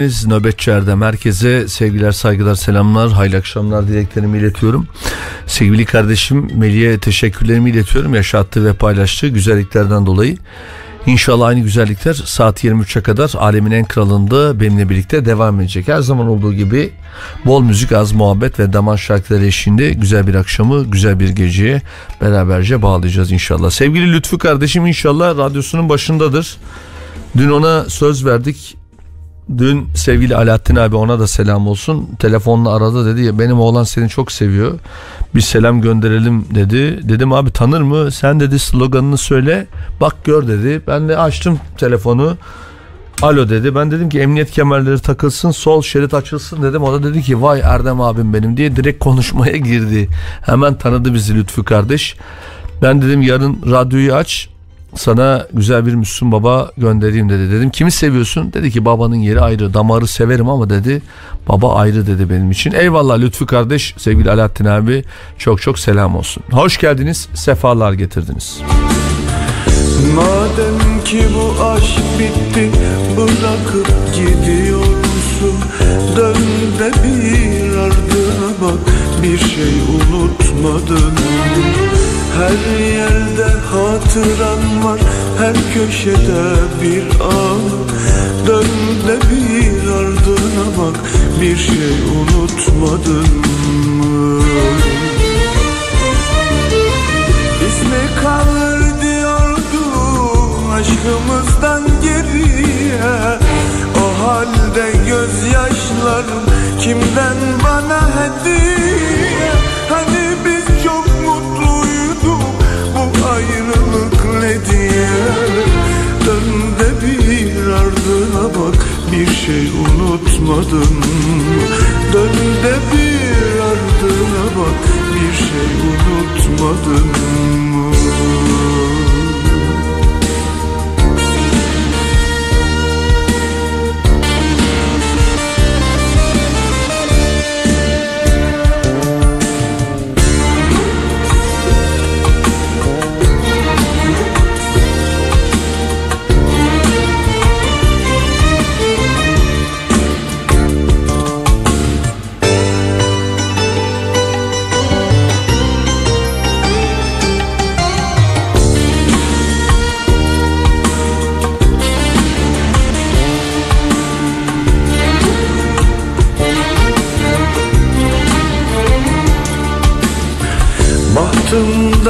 Nöbetçi Erdem herkese sevgiler saygılar selamlar hayırlı akşamlar dileklerimi iletiyorum. Sevgili kardeşim Melih'e teşekkürlerimi iletiyorum yaşattığı ve paylaştığı güzelliklerden dolayı. İnşallah aynı güzellikler saat 23'e kadar alemin en kralında benimle birlikte devam edecek. Her zaman olduğu gibi bol müzik, az muhabbet ve daman şarkıları eşliğinde güzel bir akşamı, güzel bir geceye beraberce bağlayacağız inşallah. Sevgili Lütfü kardeşim inşallah radyosunun başındadır. Dün ona söz verdik Dün sevgili Alaaddin abi ona da selam olsun. Telefonla aradı dedi ya benim oğlan seni çok seviyor. Bir selam gönderelim dedi. Dedim abi tanır mı? Sen dedi sloganını söyle. Bak gör dedi. Ben de açtım telefonu. Alo dedi. Ben dedim ki emniyet kemerleri takılsın, sol şerit açılsın dedim. O da dedi ki vay Erdem abim benim diye direkt konuşmaya girdi. Hemen tanıdı bizi Lütfü kardeş. Ben dedim yarın radyoyu aç sana güzel bir Müslüm Baba göndereyim dedi. Dedim kimi seviyorsun? Dedi ki babanın yeri ayrı. Damarı severim ama dedi baba ayrı dedi benim için. Eyvallah Lütfü kardeş sevgili Alaaddin abi çok çok selam olsun. Hoş geldiniz sefalar getirdiniz. Madem ki bu aşk bitti bırakıp gidiyorsun Dön de bir ardına bak bir şey unutmadın her yerde hatıran var Her köşede bir an. Dön de bir ardına bak Bir şey unutmadın mı? İsmi kalır diyordun Aşkımızdan geriye. O halde gözyaşlarım Kimden bana hediye Dön de bir ardına bak bir şey unutmadın Dön de bir ardına bak bir şey unutmadın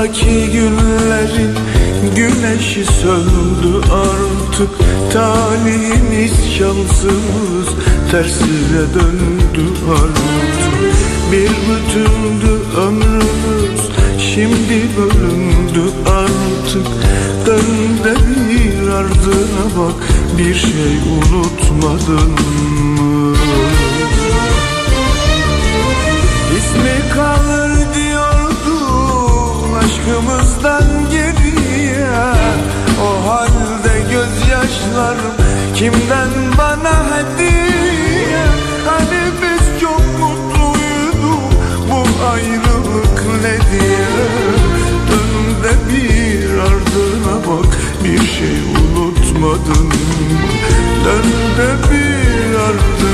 mı? Bahtımdaki günlerin güneşi söndü artık Talihimiz şansımız tersine döndü artık Bir bütündü ömrümüz şimdi bölündü artık Dön de bir ardına bak bir şey unutmadın mı? İsmi kalır aşkımızdan geriye. O halde gözyaşlarım kimden bana hediye? Hani biz çok mutluyduk bu ayrılık ne diye? Dön de bir ardına bak bir şey unutmadın. Dön de bir ardına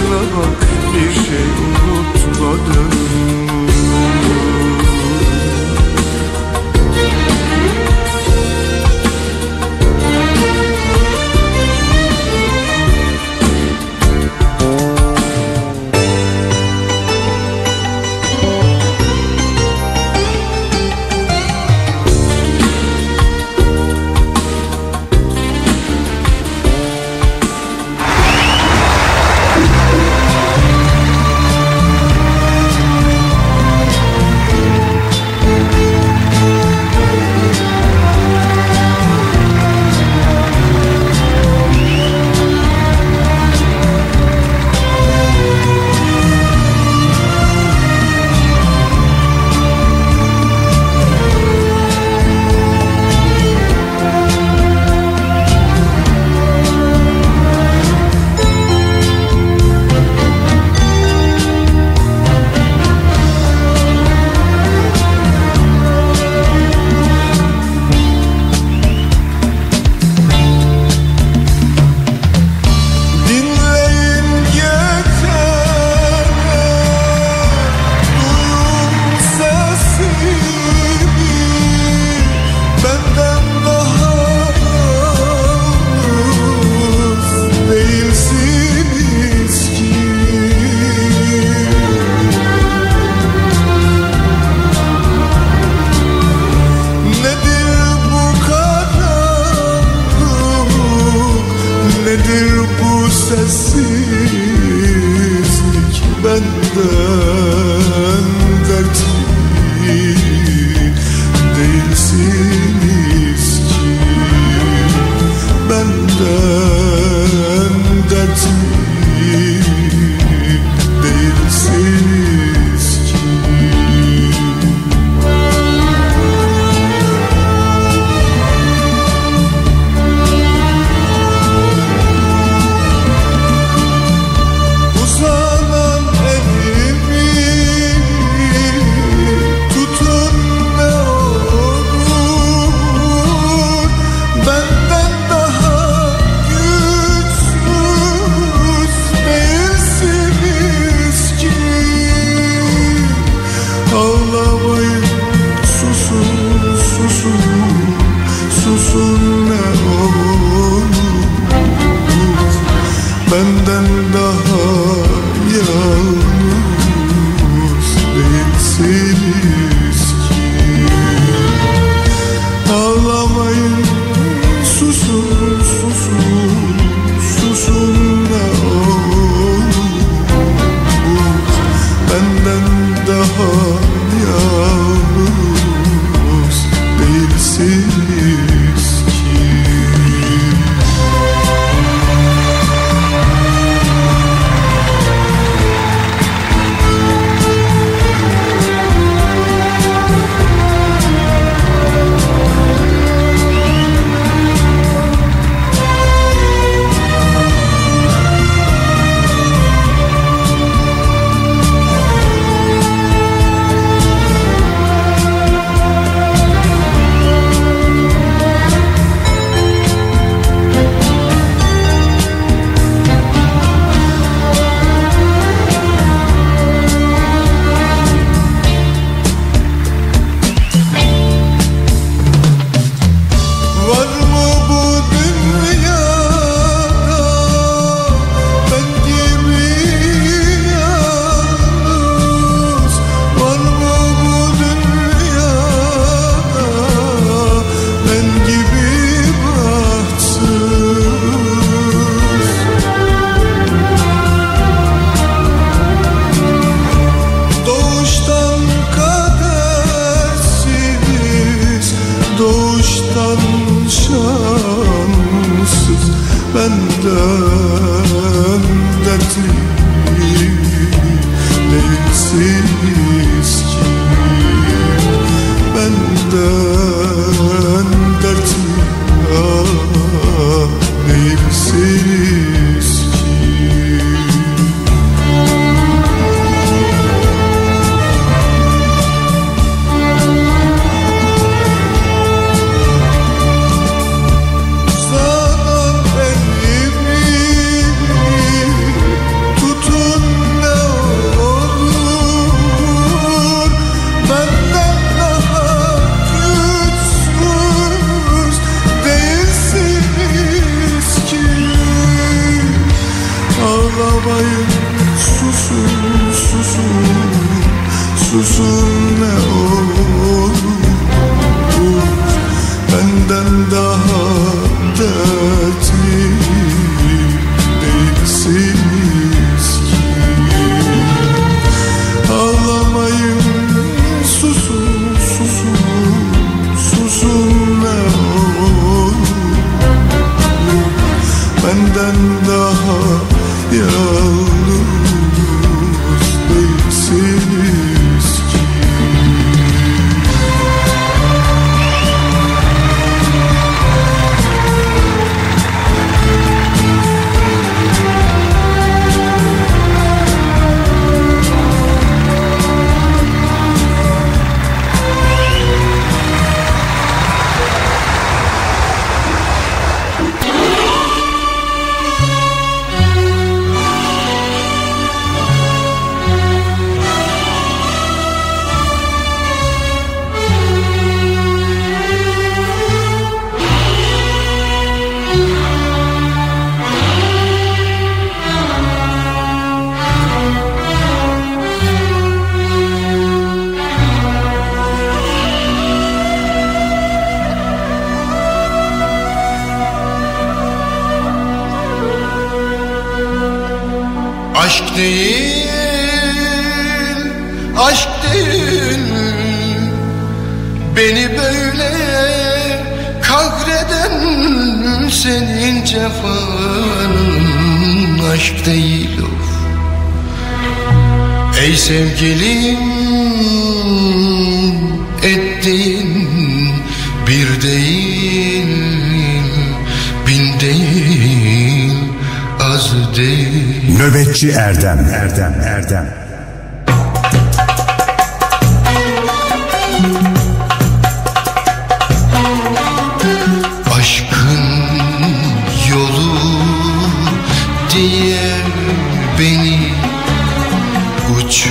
Uçuruma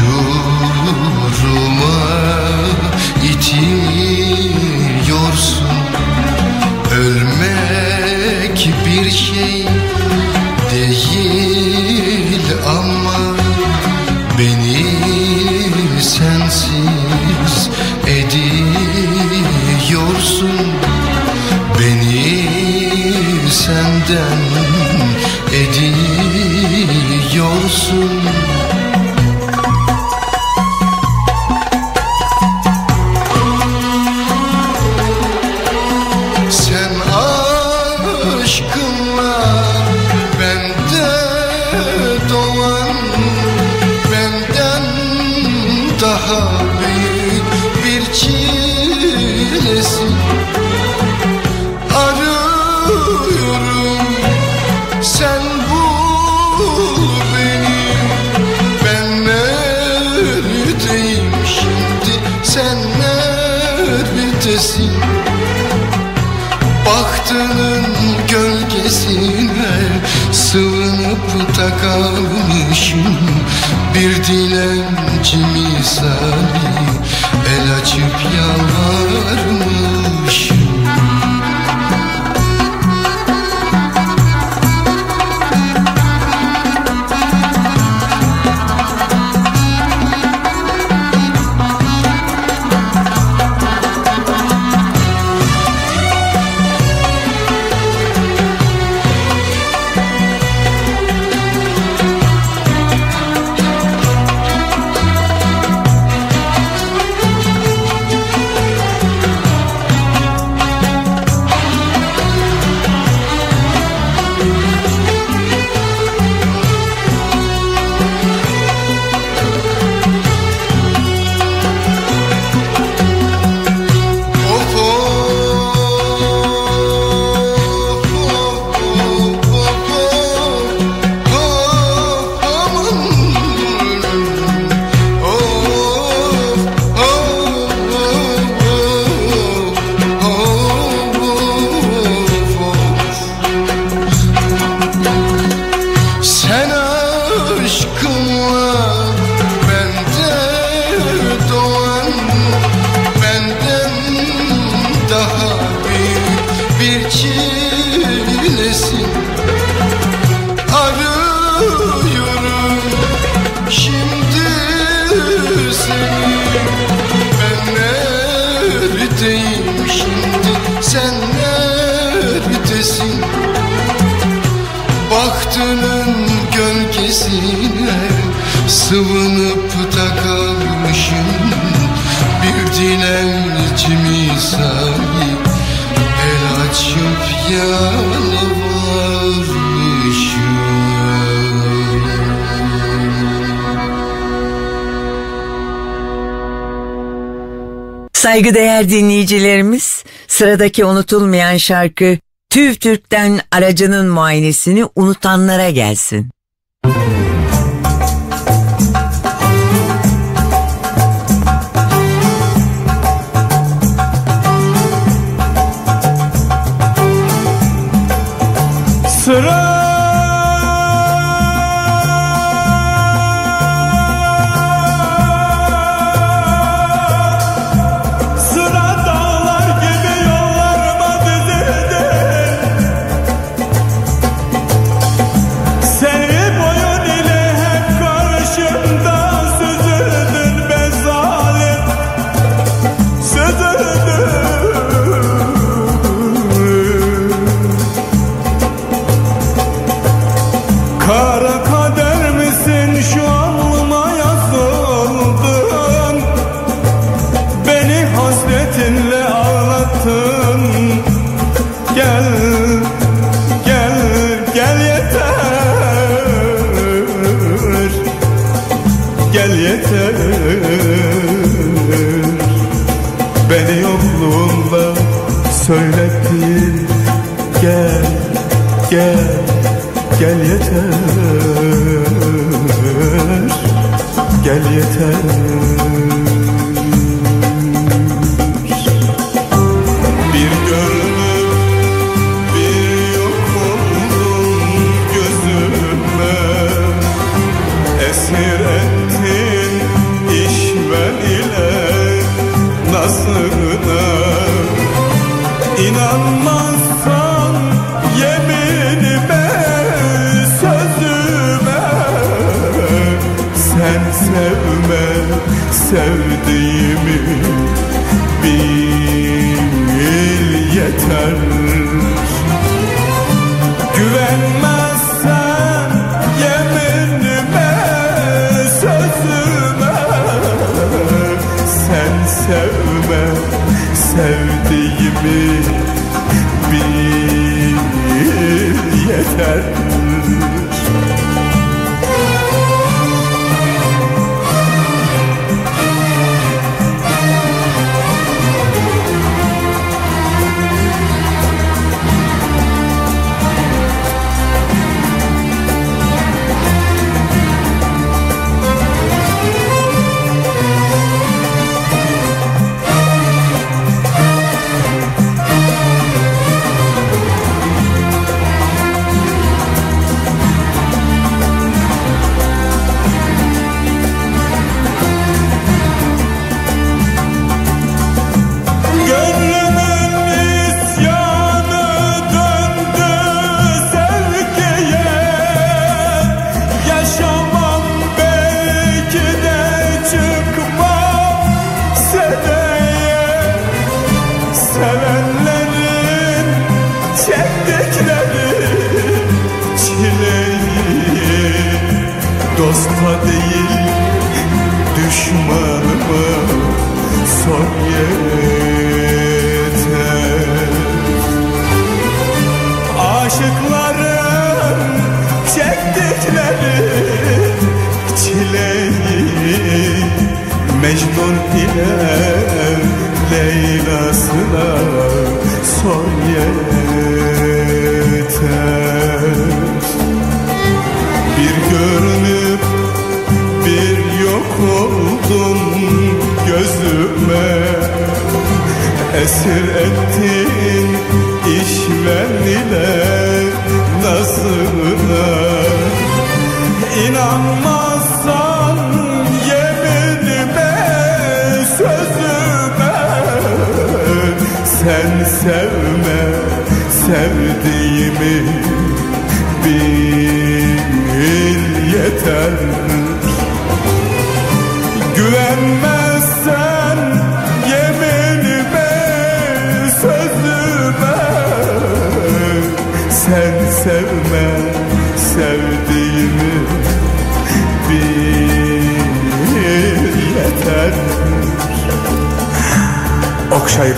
itiliyorsun Ölmek bir şey değil ama Saygıdeğer sıradaki unutulmayan şarkı TÜV TÜRK'ten aracının muayenesini unutanlara gelsin.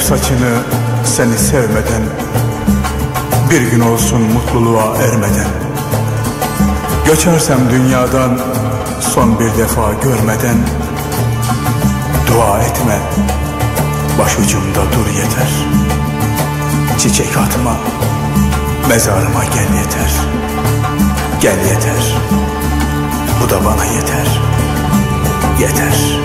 saçını seni sevmeden Bir gün olsun mutluluğa ermeden. Göçersem dünyadan son bir defa görmeden Dua etme başucumda dur yeter. Çiçek atma mezarıma gel yeter. Gel yeter bu da bana yeter. Yeter.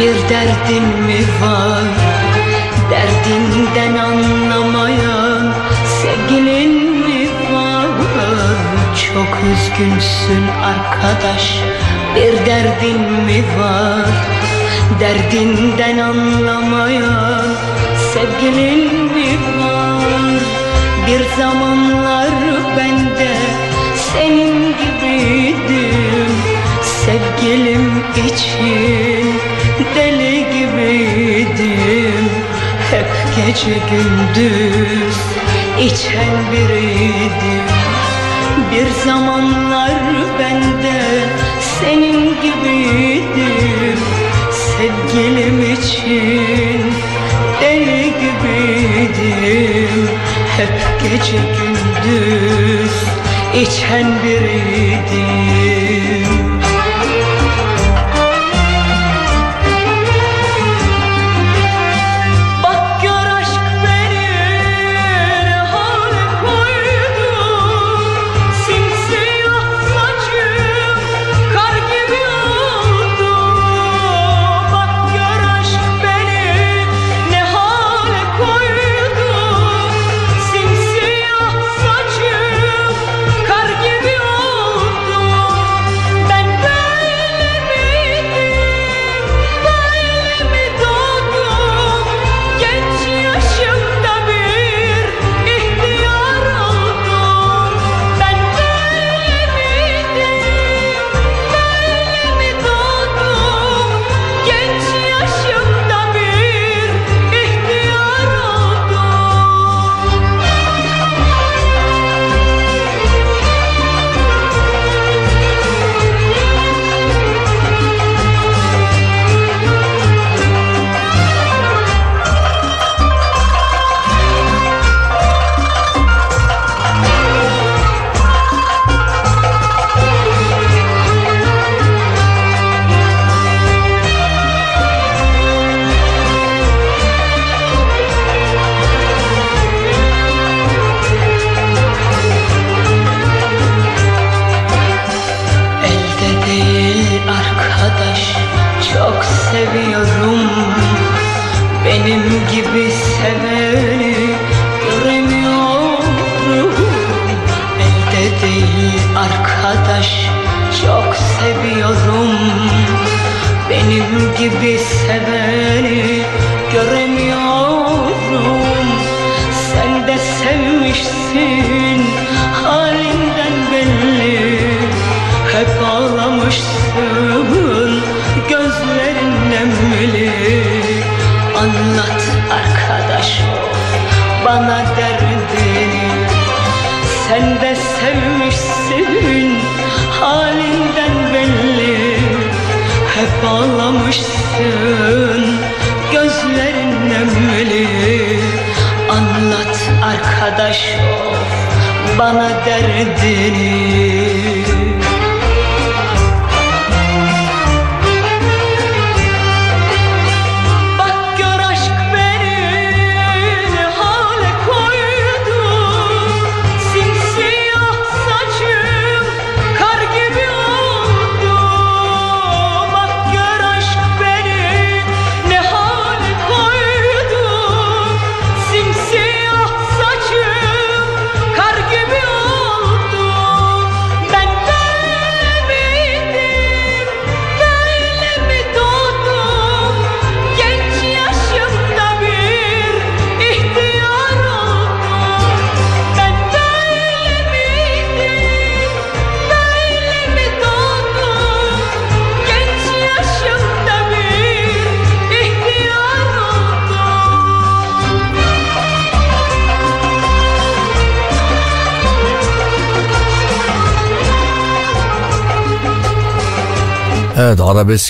Bir derdin mi var? Derdinden anlamayan Sevgilin mi var? Çok üzgünsün arkadaş Bir derdin mi var? Derdinden anlamayan Sevgilin mi var? Bir zamanlar bende Senin gibiydim Sevgilim için. Deli gibiydim Hep gece gündüz içen biriydim. Bir zamanlar ben de senin gibiydim Sevgilim için deli gibiydim. Hep gece gündüz içen biriydim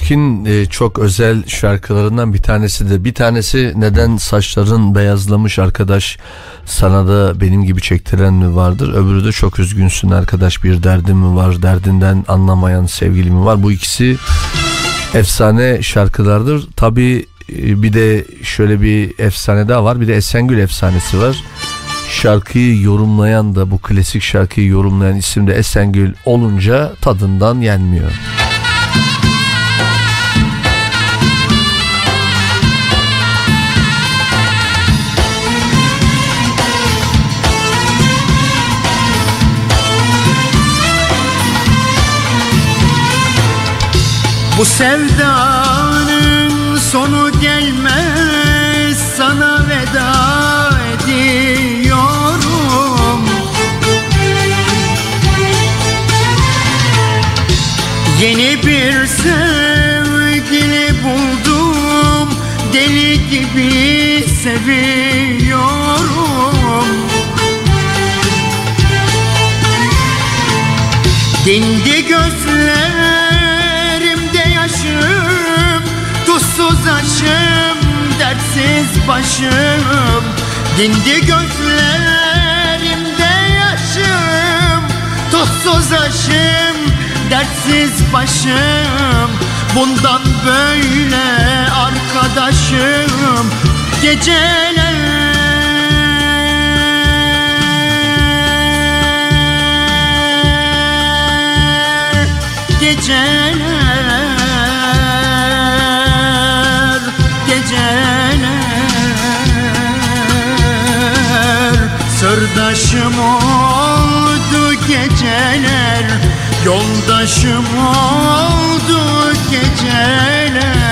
arabeskin e, çok özel şarkılarından bir tanesi de bir tanesi neden saçların beyazlamış arkadaş sana da benim gibi çektiren mi vardır? Öbürü de çok üzgünsün arkadaş bir derdin mi var? Derdinden anlamayan sevgili mi var? Bu ikisi efsane şarkılardır. Tabi e, bir de şöyle bir efsane daha var. Bir de Esengül efsanesi var. Şarkıyı yorumlayan da bu klasik şarkıyı yorumlayan isim de Esengül olunca tadından yenmiyor. Bu sevdanın sonu gelmez sana veda ediyorum. Yeni bir sevgili buldum Deli gibi seviyorum. Dindi gözlerimde dertsiz başım Dindi gözlerimde yaşım. Tuzsuz aşım, dertsiz başım. Bundan böyle arkadaşım. Geceler. Geceler Sırdaşım oldu geceler Yoldaşım oldu geceler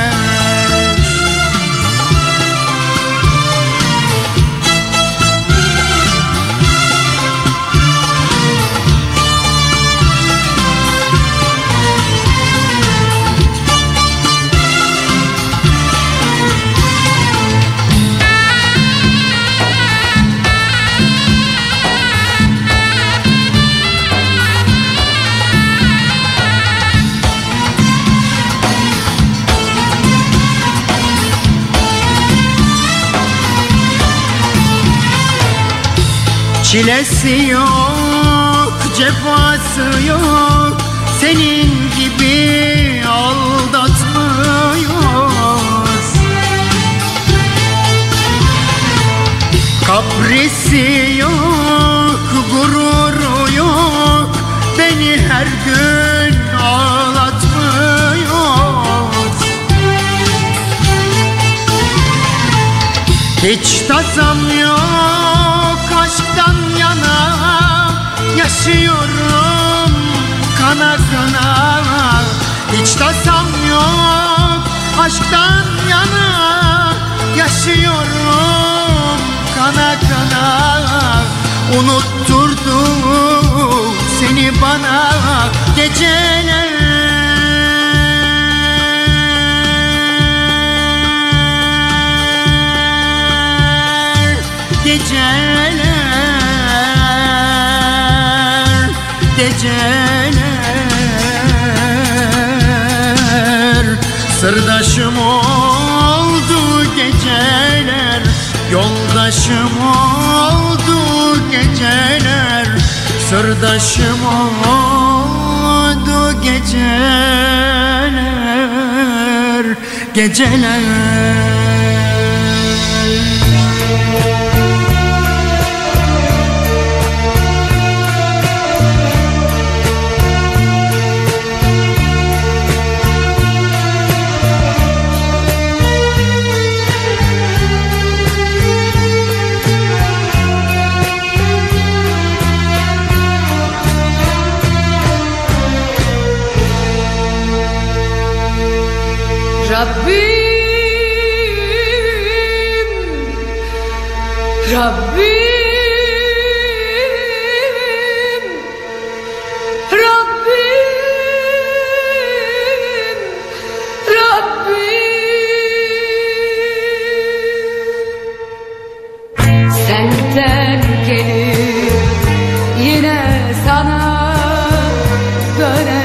Çilesi yok, cefası yok. Senin gibi aldatmıyor Kaprisi yok, gururu yok. Beni her gün ağlatmıyor Hiç tasam yok Yaşıyorum kana kana Hiç tasam yok. Aşktan yana Yaşıyorum. Kana kana Unutturdu seni bana geceler. Geceler Geceler. Sırdaşım oldu geceler Yoldaşım oldu geceler. Sırdaşım oldu geceler Geceler could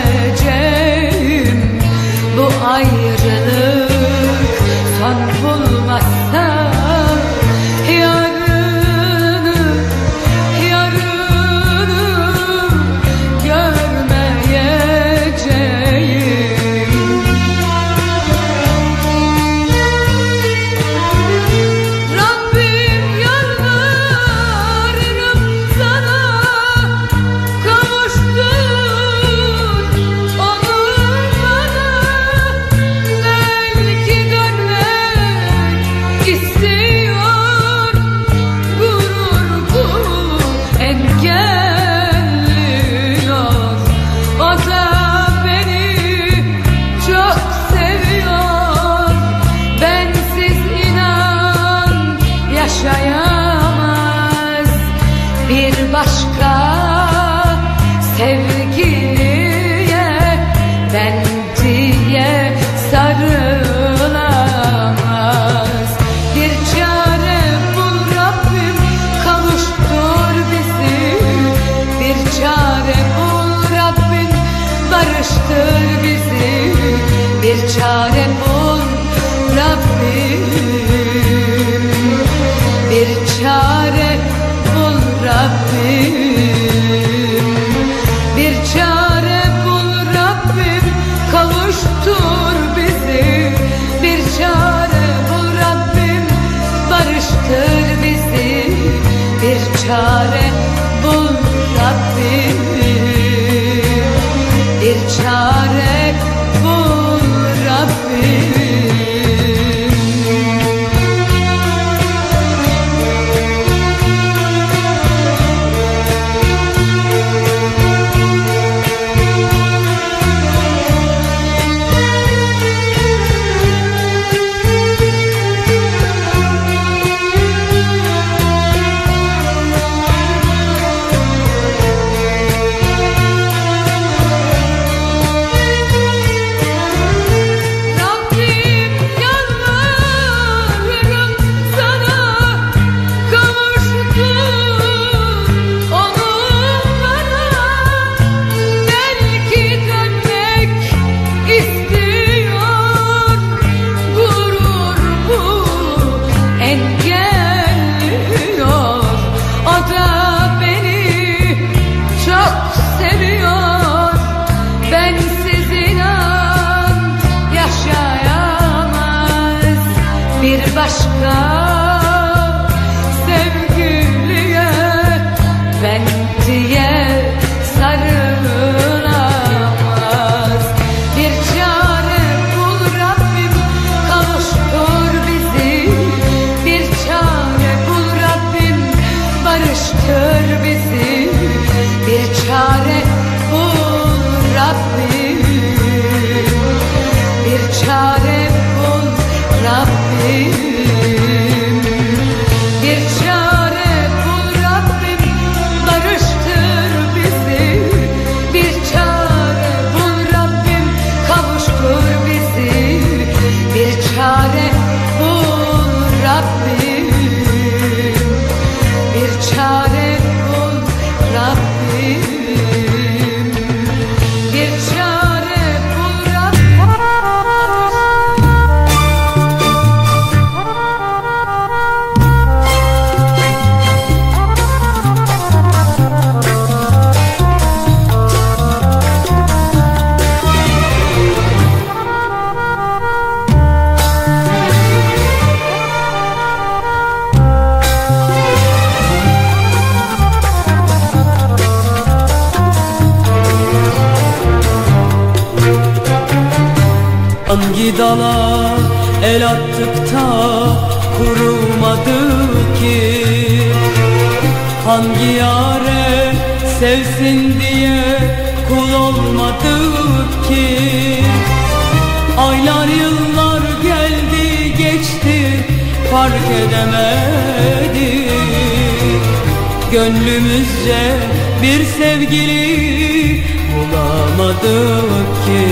Gönlümüzce bir sevgili bulamadık ki.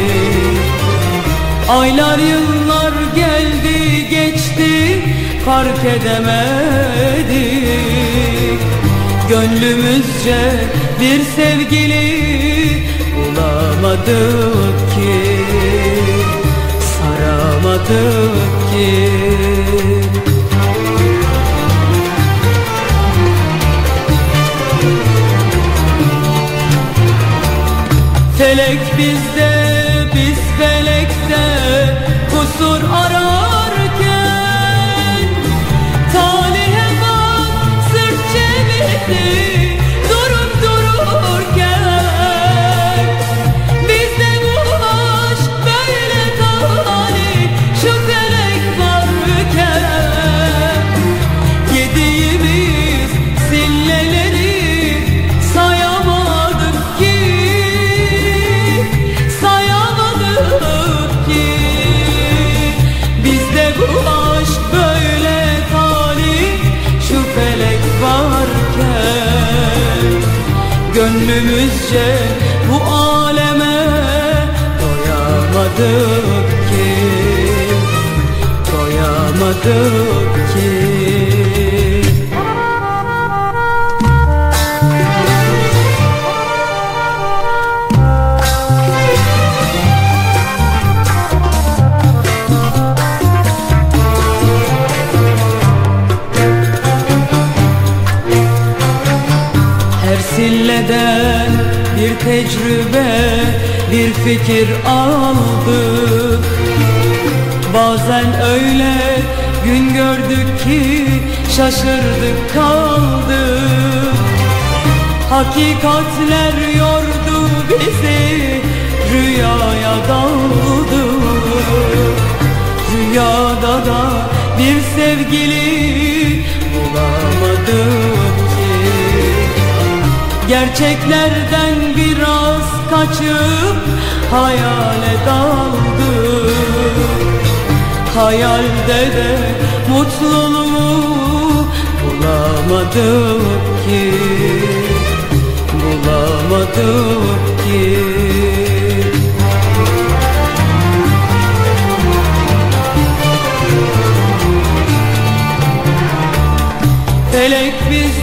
Aylar yıllar geldi geçti fark edemedik. Gönlümüzce bir sevgili bulamadık ki. Saramadık ki. bizde biz felekte kusur ararken Talihe bak sırt çevirdi. gittikçe bu aleme doyamadık ki. Doyamadık tecrübe, bir fikir aldık Bazen öyle gün gördük ki şaşırdık kaldık. Hakikatler yordu bizi, rüyaya daldık Rüyada da bir sevgili Gerçeklerden biraz kaçıp hayale daldık Hayalde de mutluluğu bulamadık ki. Bulamadık ki. Felek bizde,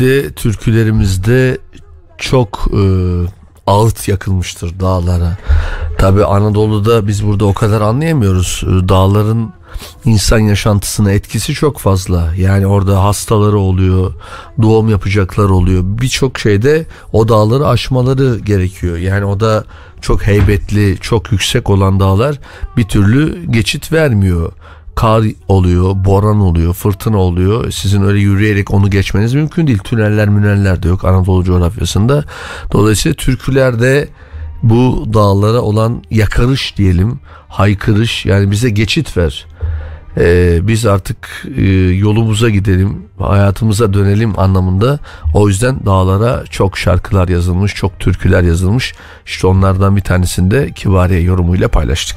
Özellikle türkülerimizde çok e, ağıt yakılmıştır dağlara. Tabi Anadolu'da biz burada o kadar anlayamıyoruz. E, Dağların insan yaşantısına etkisi çok fazla. Yani orada hastaları oluyor, doğum yapacaklar oluyor. Birçok şeyde o dağları aşmaları gerekiyor. Yani o da çok heybetli, çok yüksek olan dağlar bir türlü geçit vermiyor kar oluyor, boran oluyor, fırtına oluyor. Sizin öyle yürüyerek onu geçmeniz mümkün değil. Tüneller müneller de yok Anadolu coğrafyasında. Dolayısıyla türkülerde bu dağlara olan yakarış diyelim, haykırış yani bize geçit ver. Ee, biz artık e, yolumuza gidelim, hayatımıza dönelim anlamında. O yüzden dağlara çok şarkılar yazılmış, çok türküler yazılmış. İşte onlardan bir tanesini de Kibariye yorumuyla paylaştık.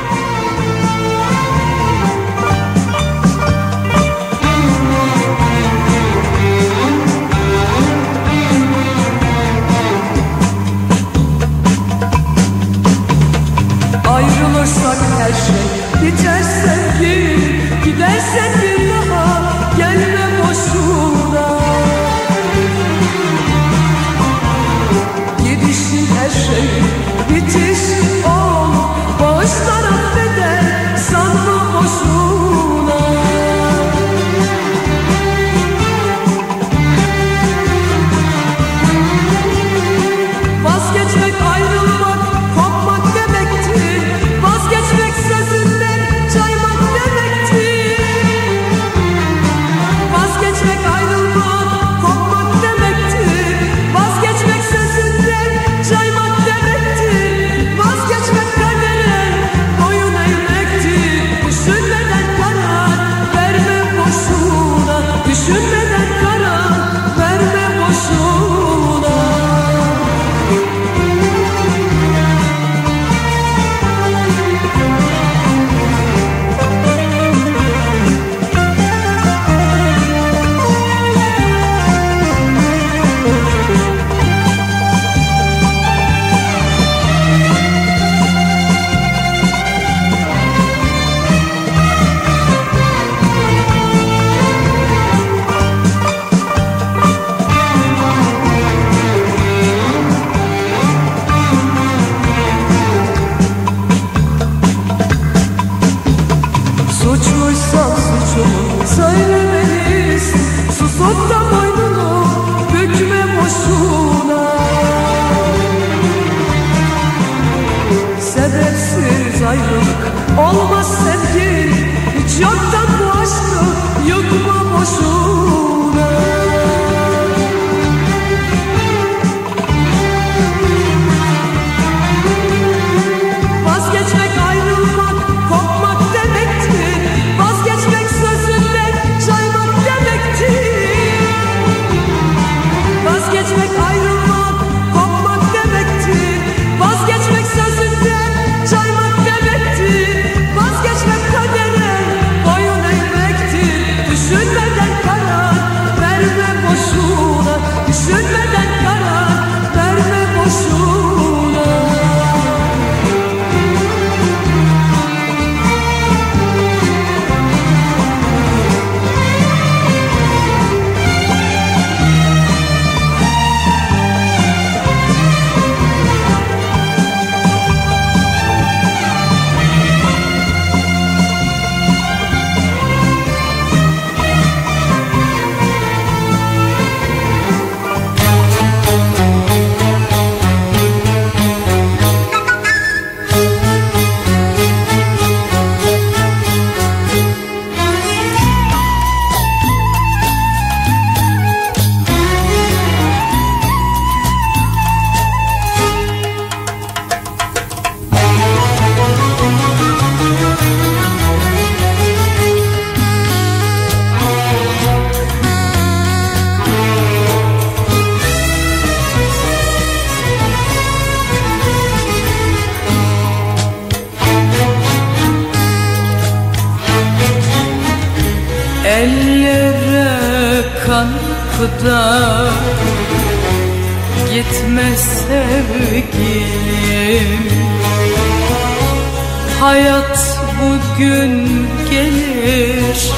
Hayat bugün gelir.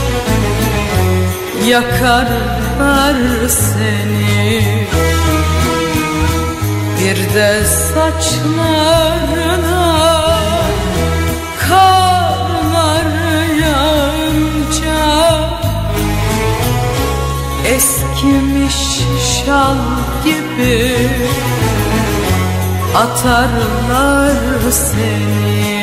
Yakarlar seni. Bir de saçlarına Karlar yağınca Eskimiş şal gibi Atarlar seni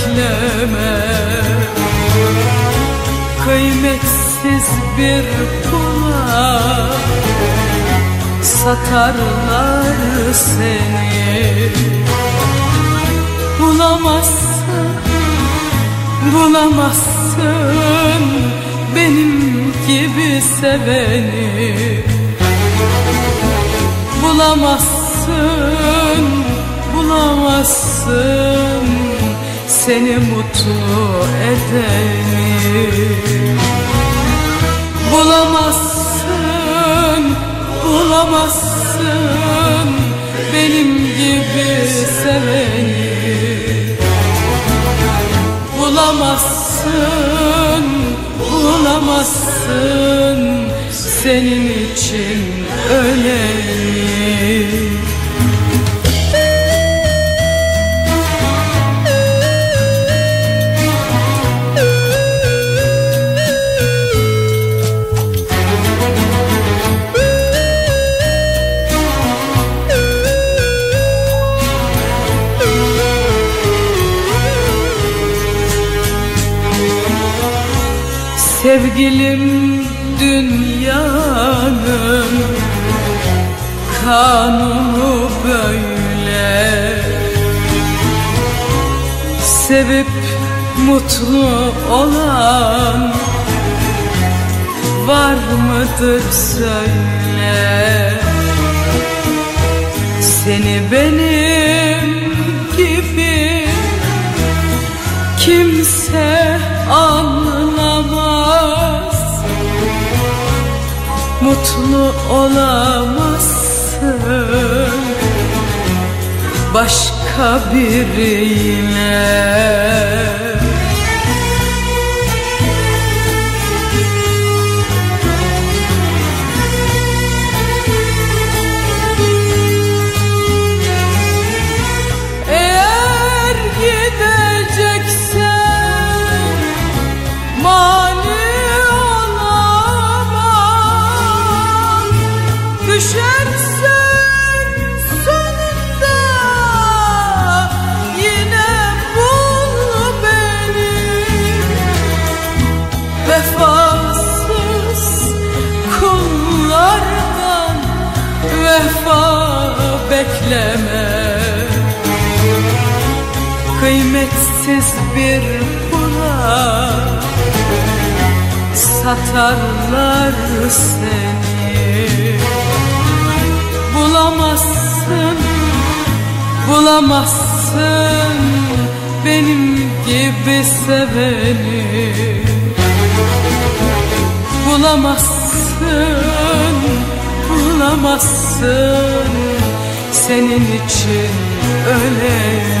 bekleme Kıymetsiz bir kula satarlar seni. Bulamazsın, bulamazsın benim gibi seveni. Bulamazsın, bulamazsın seni mutlu edeni Bulamazsın, bulamazsın benim gibi seveni. Bulamazsın, bulamazsın senin için öleni Sevgilim dünyanın kanunu böyle. Sevip mutlu olan var mıdır söyle. Seni benim Mutlu olamazsın. Başka biriyle bekleme. Kıymetsiz bir kula Satarlar seni. Bulamazsın Bulamazsın Benim gibi seveni. Bulamazsın Bulamazsın Senin için öleni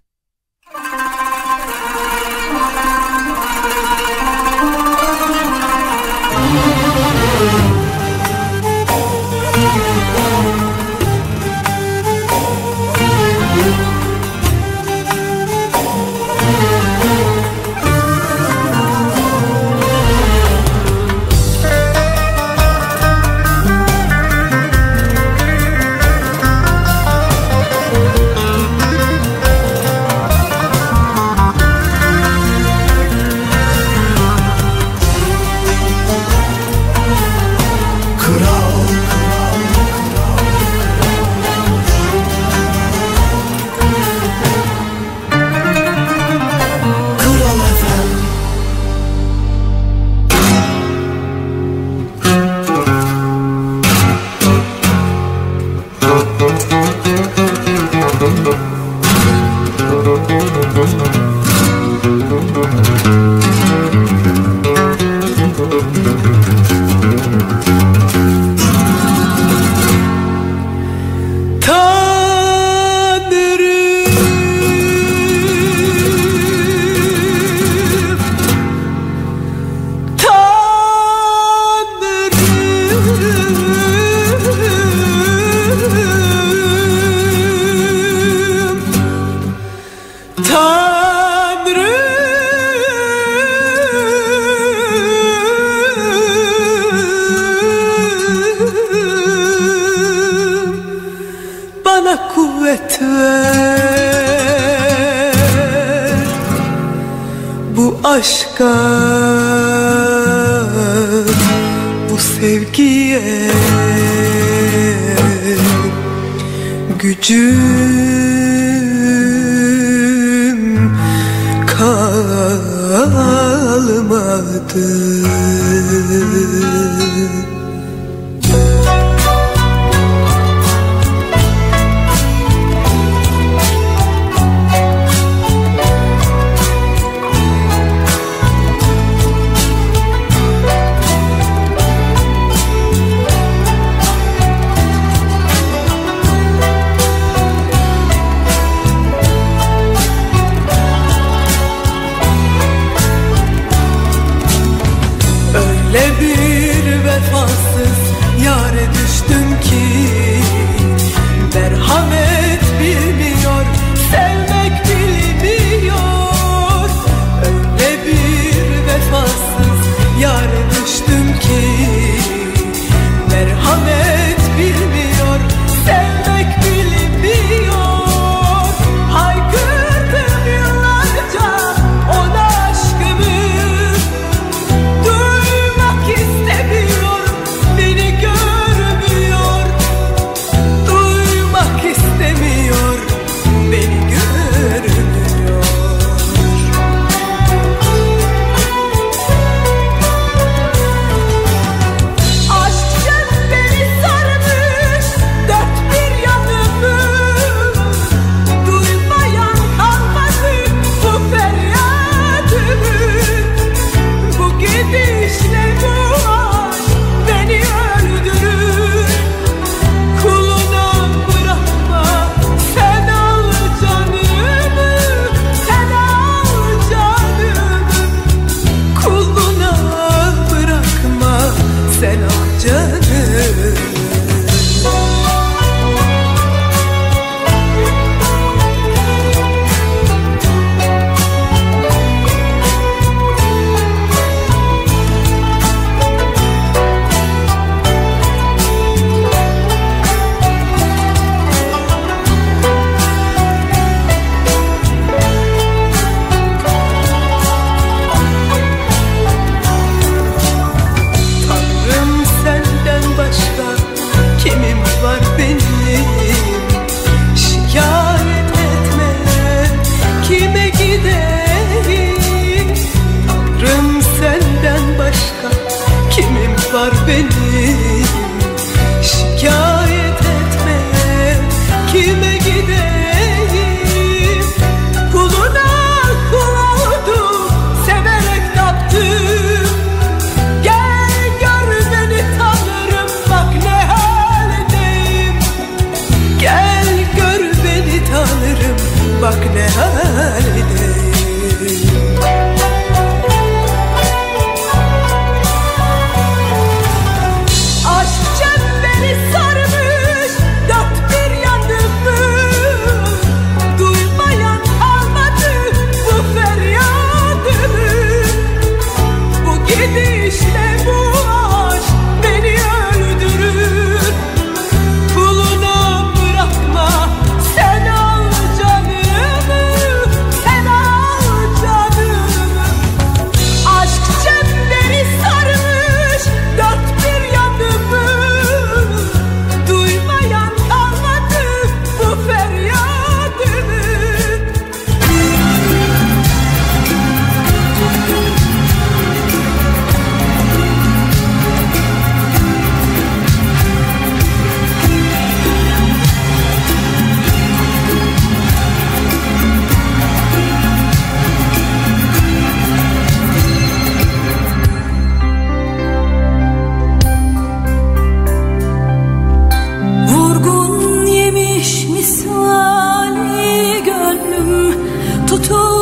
偷偷。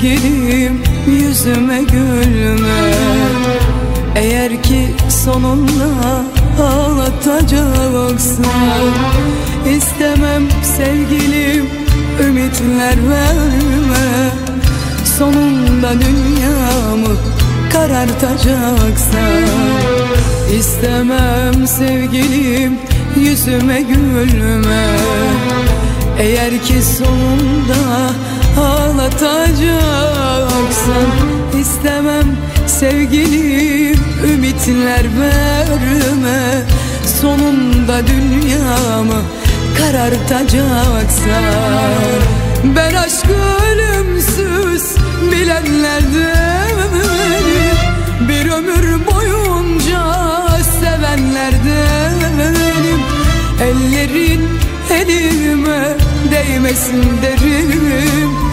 Sevgilim yüzüme gülme. Eğer ki sonunda ağlatacaksan İstemem sevgilim ümitler verme. Sonunda dünyamı karartacaksan İstemem sevgilim yüzüme gülme. Eğer ki sonunda ağlatacaksan istemem sevgilim. Ümitler verme Sonunda dünyamı karartacaksan. Ben aşkı ölümsüz bilenlerdenim Bir ömür boyunca sevenlerdenim Ellerin elime değmesin derim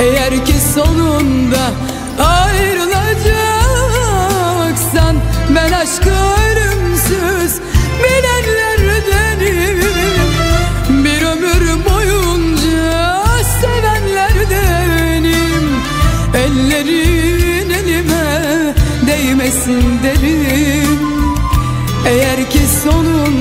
Eğer ki sonunda ayrılacaksan Ben aşkı ölümsüz bilenlerdenim Bir ömür boyunca sevenlerdenim Ellerin elime değmesin derim. Eğer ki sonunda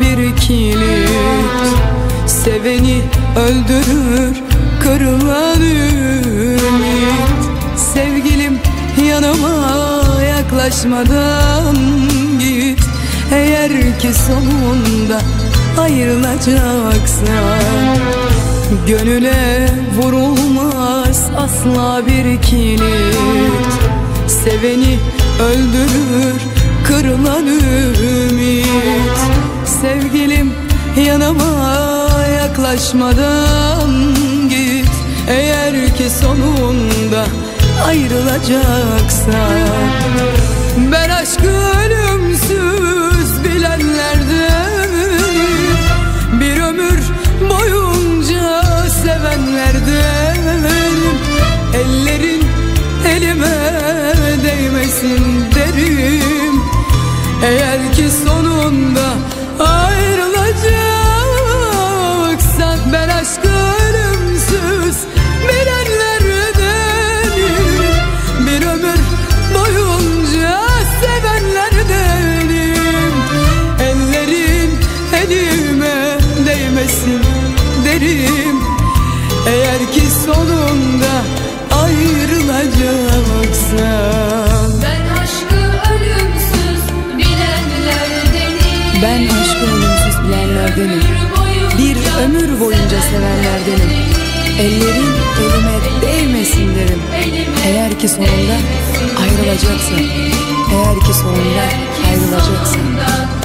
bir kilit. Seveni öldürür kırılan ümit. Sevgilim yanıma yaklaşmadan git. Eğer ki sonunda ayrılacaksan Gönüle vurulmaz asla bir kilit. Seveni öldürür kırılan ümit Sevgilim yanıma yaklaşmadan git. Eğer ki sonunda ayrılacaksan Ben aşkı ki sonunda ayrılacaksan Eğer ki sonunda ayrılacaksan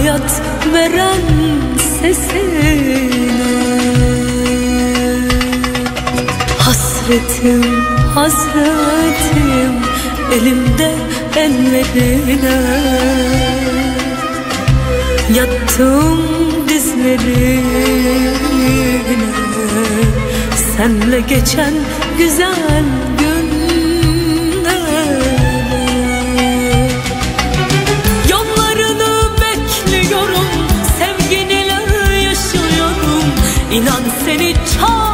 hayat veren sesine. Hasretim, hasretim Elimde ellerine. Yattım dizlerine. Senle geçen güzel İnan seni çok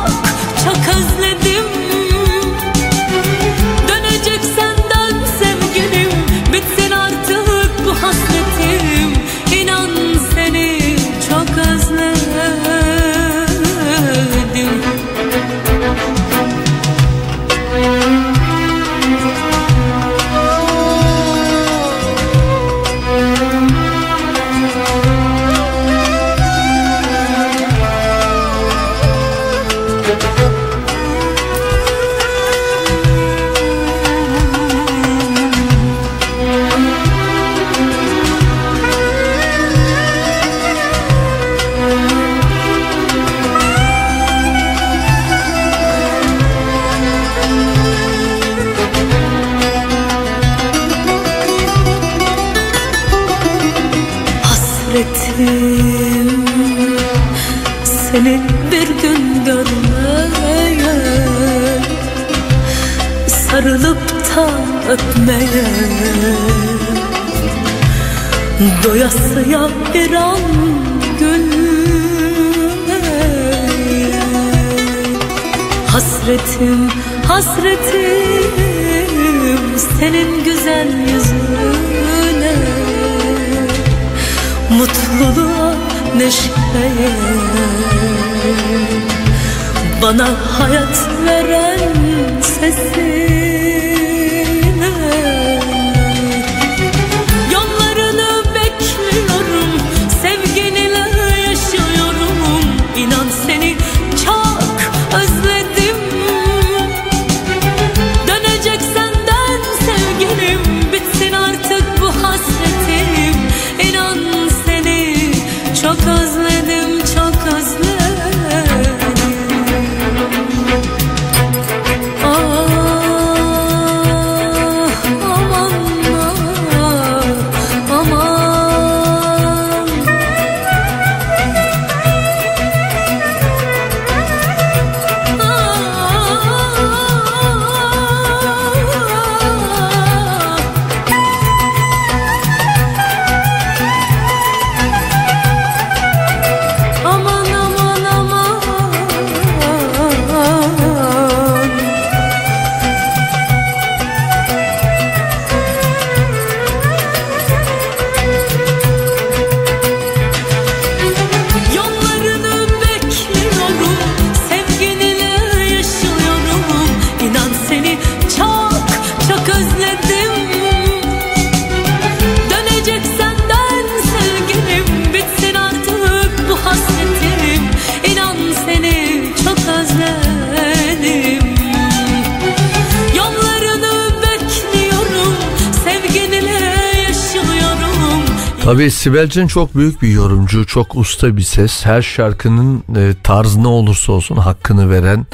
Sibelcan çok büyük bir yorumcu, çok usta bir ses. Her şarkının e, tarzı ne olursa olsun hakkını veren.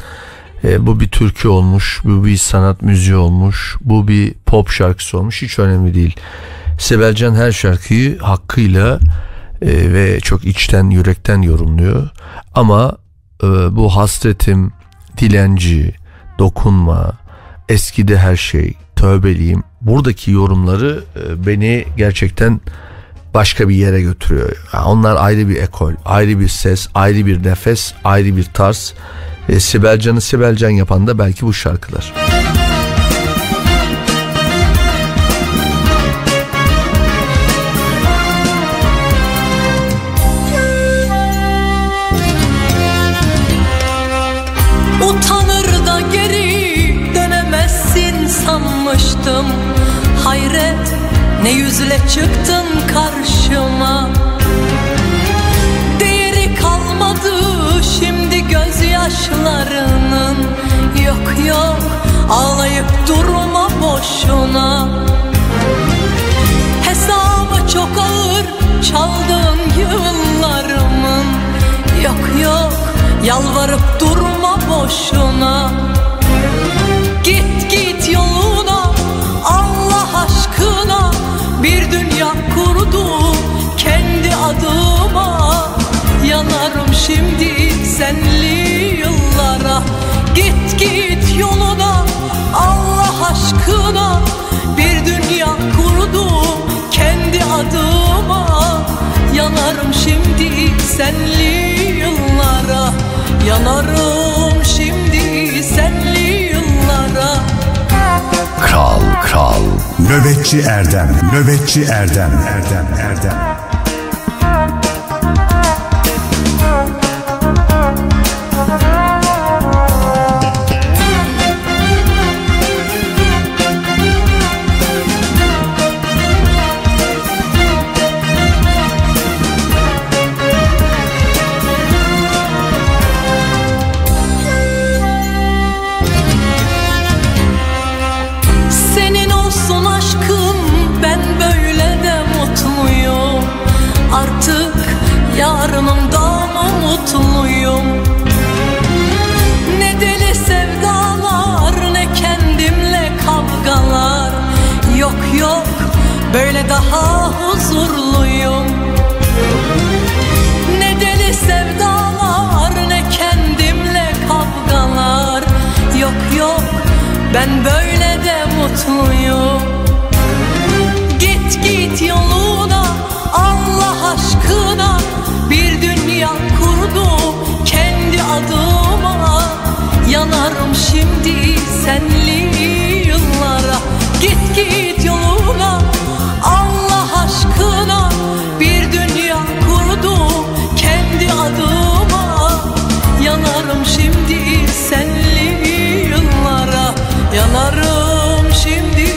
E, bu bir türkü olmuş, bu bir sanat müziği olmuş, bu bir pop şarkısı olmuş. Hiç önemli değil. Sibelcan her şarkıyı hakkıyla e, ve çok içten, yürekten yorumluyor. Ama e, bu hasretim, dilenci, dokunma, eskide her şey, tövbeliyim. Buradaki yorumları e, beni gerçekten başka bir yere götürüyor. Yani onlar ayrı bir ekol, ayrı bir ses, ayrı bir nefes, ayrı bir tarz. E, Sibelcan'ı Sibelcan yapan da belki bu şarkılar. Utanır da geri sanmıştım Hayret ne yüzle çıktın karşıma yaşlarının Yok yok. Ağlayıp durma boşuna. Hesabı çok ağır çaldığın yıllarımın Yok yok. Yalvarıp durma boşuna. Git git yoluna Allah aşkına. Bir dünya kurdum kendi adıma. Yanarım şimdi senli yıllara Git git yoluna Allah aşkına. Bir dünya kurdum kendi adıma. Yanarım şimdi senli yıllara. Yanarım şimdi senli yıllara. Kral Kral. Nöbetçi Erdem Nöbetçi Erdem Erdem Erdem Git git yoluna Allah aşkına. Bir dünya kurdum kendi adıma. Yanarım şimdi senli yıllara. Git git Yanarım şimdi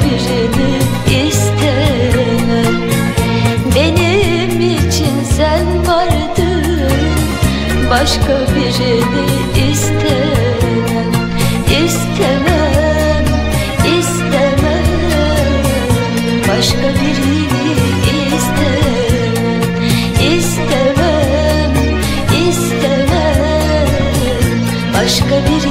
birini istemem Benim için sen vardın Başka birini istemem. İstemem, istemem. Başka birini istemem. İstemem, istemem. Başka birini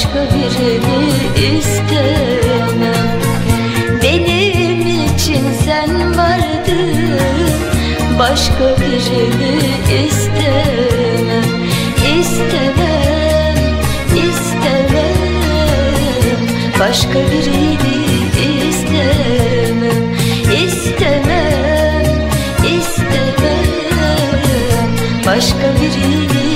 Başka birini istemem. Benim için sen vardın. Başka birini istemem. İstemem, istemem. Başka birini istemem. İstemem, istemem. Başka birini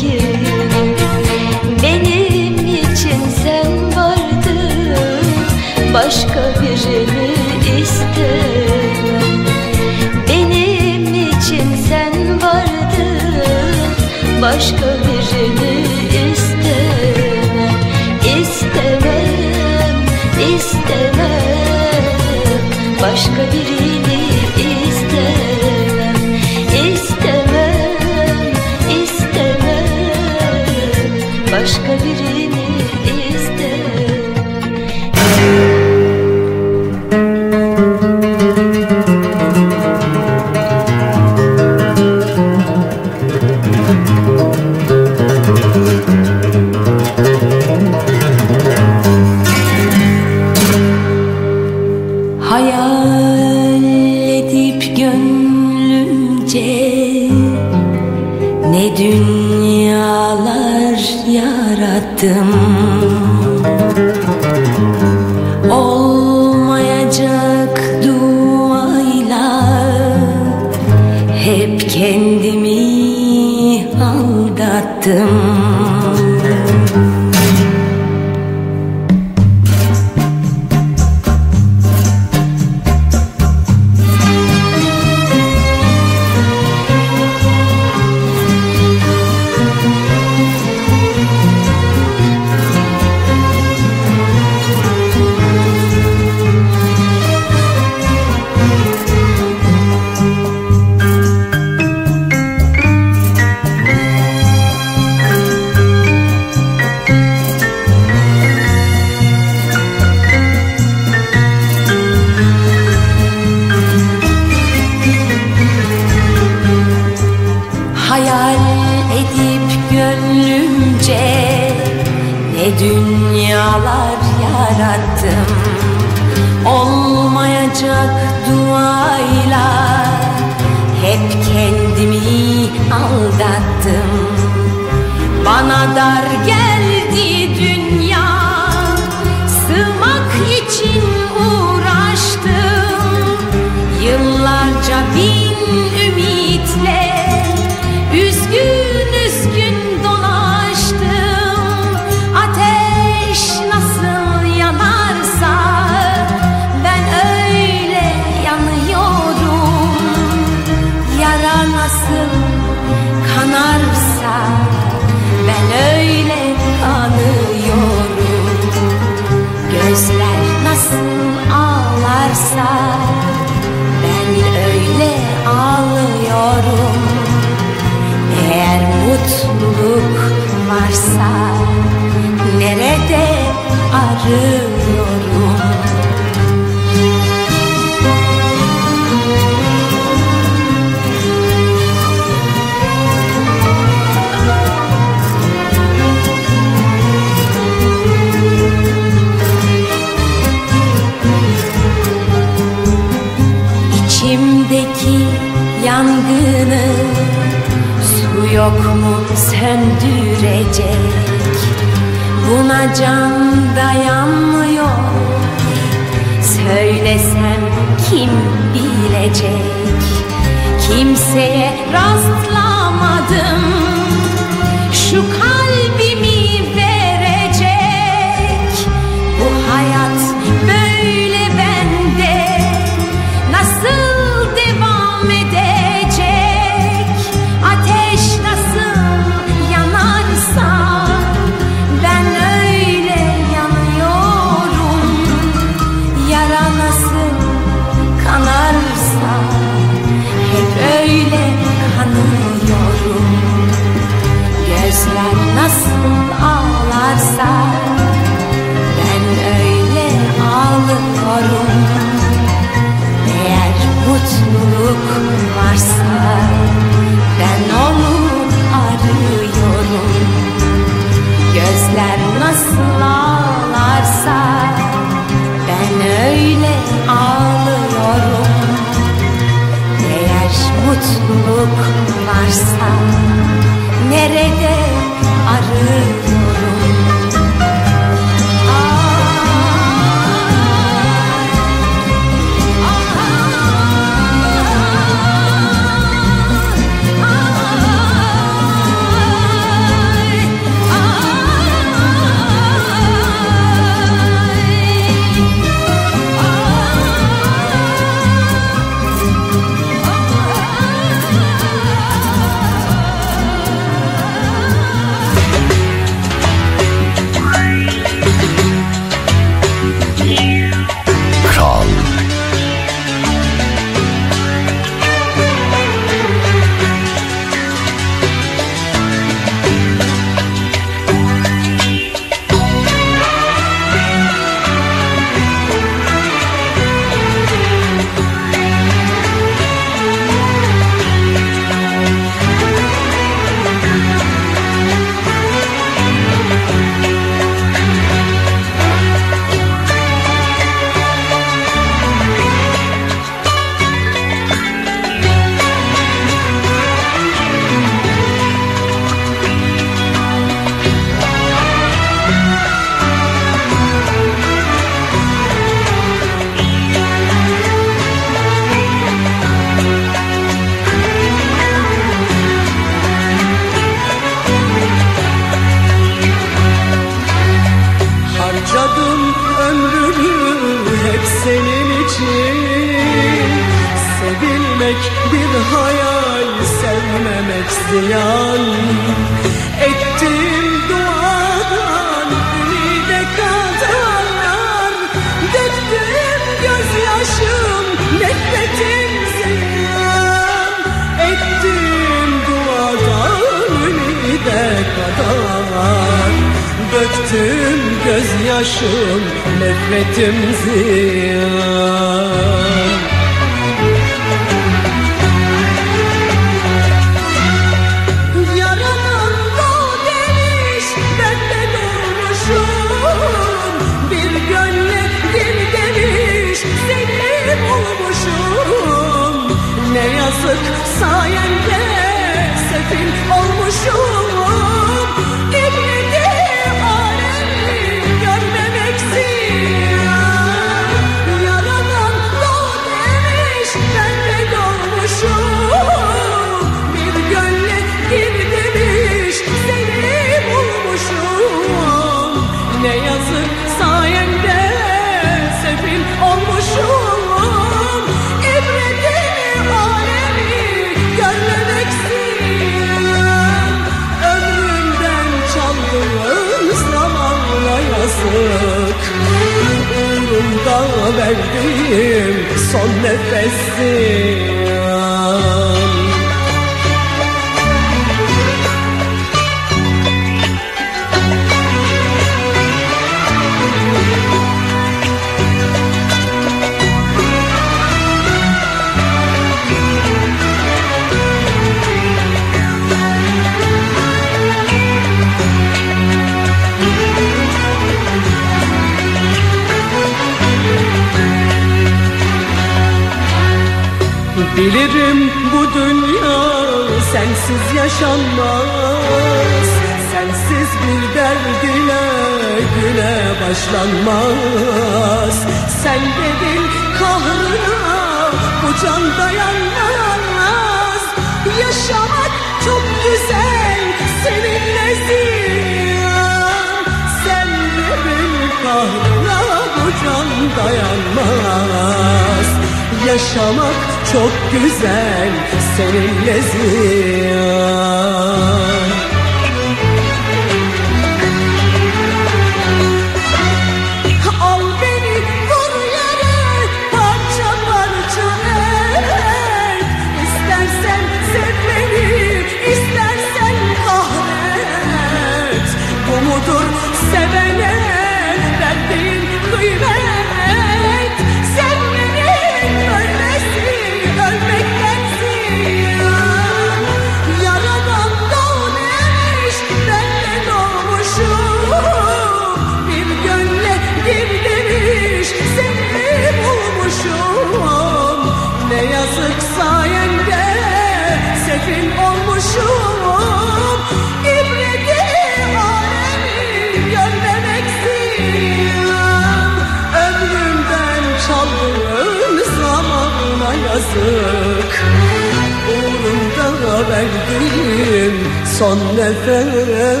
verdiğim son nefes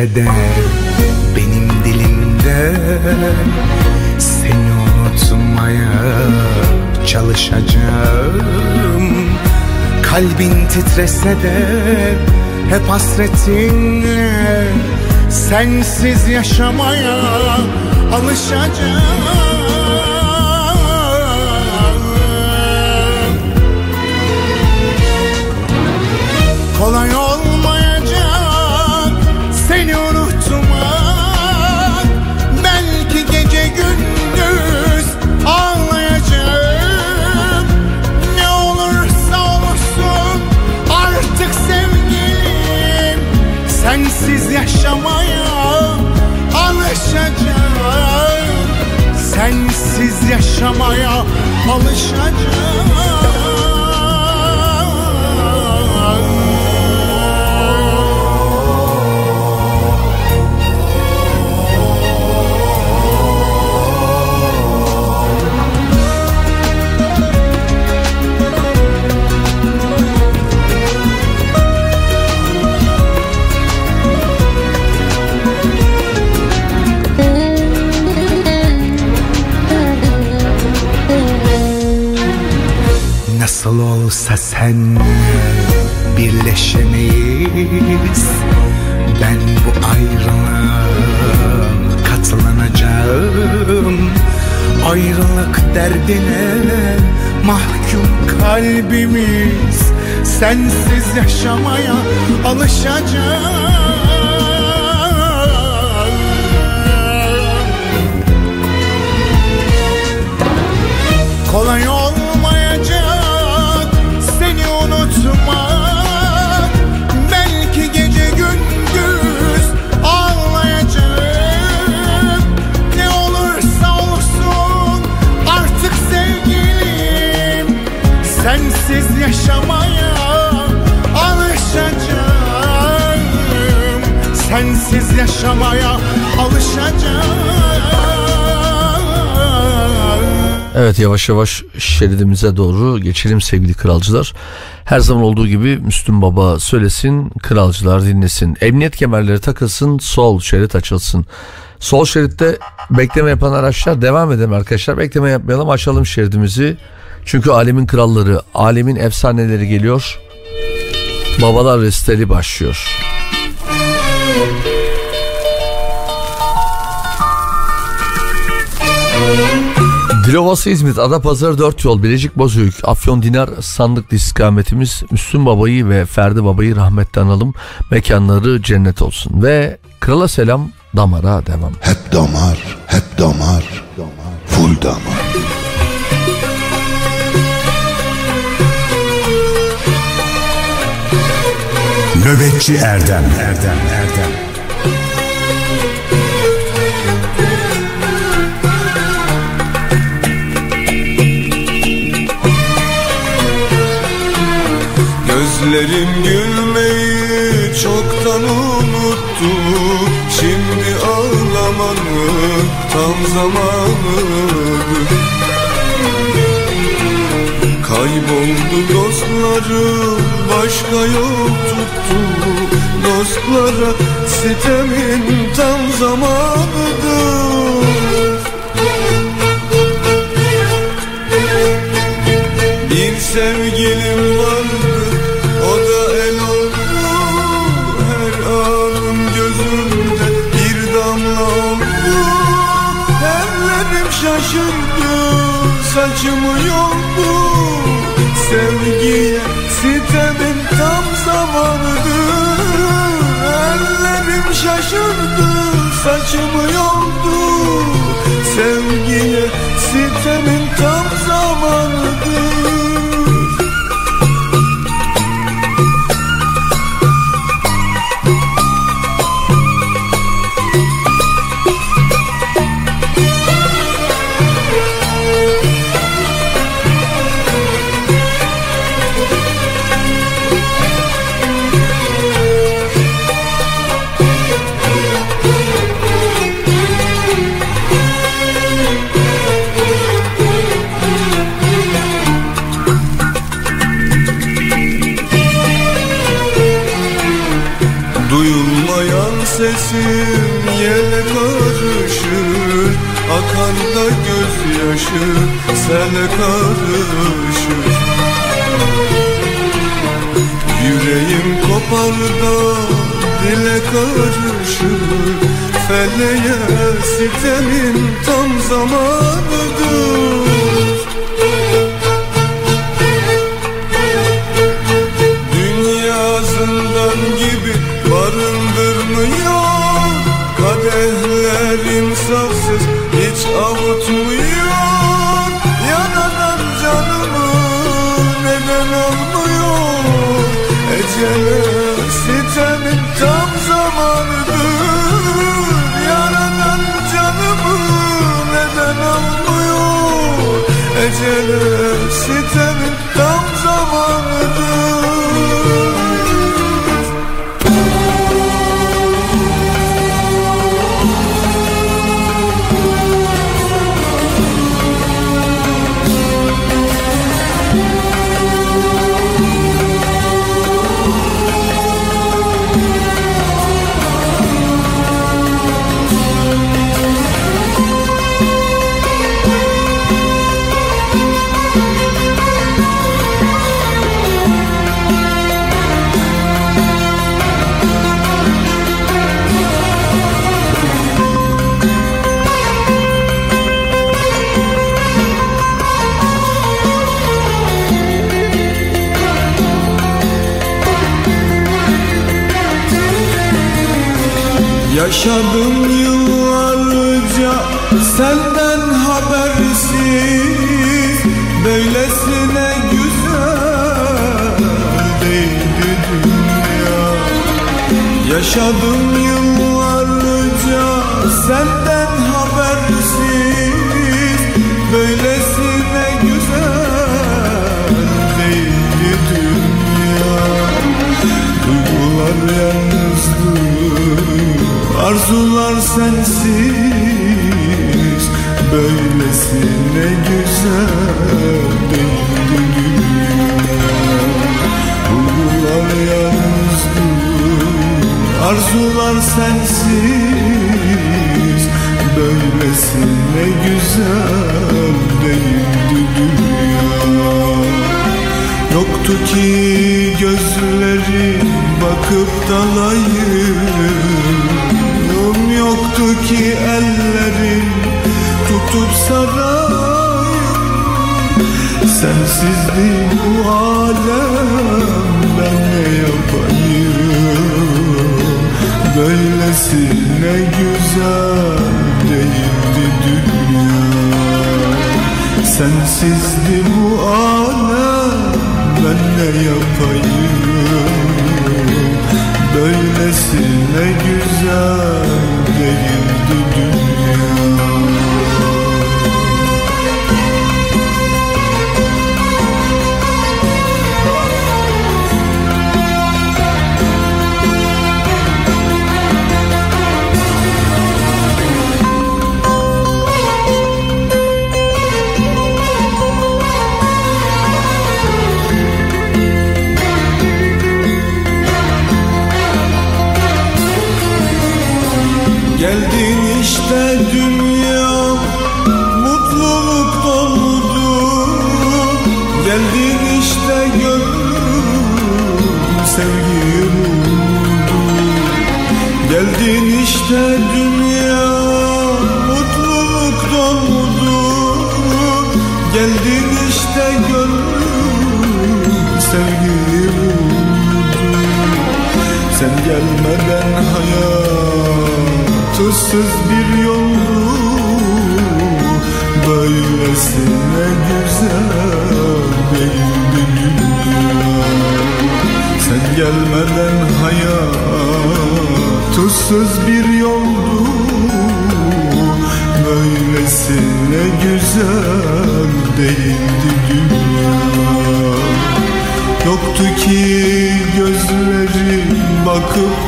geçse de benim dilimde. Seni unutmaya çalışacağım. Kalbin titrese de hep hasretinle sensiz yaşamaya alışacağım. sensiz yaşamaya alışacağım. Nasıl olsa senle birleşemeyiz. Ben bu ayrılığa katlanacağım. Ayrılık derdine mahkum kalbimiz. Sensiz yaşamaya alışacağım. Kolay olmayacak Sensiz yaşamaya alışacağım Sensiz yaşamaya alışacağım Evet yavaş yavaş şeridimize doğru geçelim sevgili kralcılar. Her zaman olduğu gibi Müslüm Baba söylesin, kralcılar dinlesin. Emniyet kemerleri takılsın, sol şerit açılsın. Sol şeritte bekleme yapan araçlar devam edelim arkadaşlar. Bekleme yapmayalım, açalım şeridimizi. Çünkü alemin kralları, alemin efsaneleri geliyor. Babalar resteli başlıyor. Dilovası İzmit, Adapazarı 4 yol, Bilecik Bozüyük, Afyon Dinar sandık istikametimiz Müslüm Baba'yı ve Ferdi Baba'yı rahmetten analım. Mekanları cennet olsun. Ve krala selam damara devam. Hep damar, hep damar, full damar. Nöbetçi Erdem, Erdem, Erdem. Gözlerim gülmeyi çoktan unuttu. Şimdi ağlamanın tam zamanıdır Kayboldu dostlarım başka yol tuttu. Dostlara sitemin tam zamanıdır. Bir sevgilim vardı o da el oldu. Her anın gözümde bir damla oldu. Ellerim şaşırdı saçımı yoldu Sevgiye sitemin tam zamanıdır. Ellerim şaşırdı saçımı yoldu. Sevgiye sitemin tam zamanıdır gözyaşı sele karışır. Yüreğim kopar da dile karışır. Feleğe sitemin tam zamanıdır üzülürsün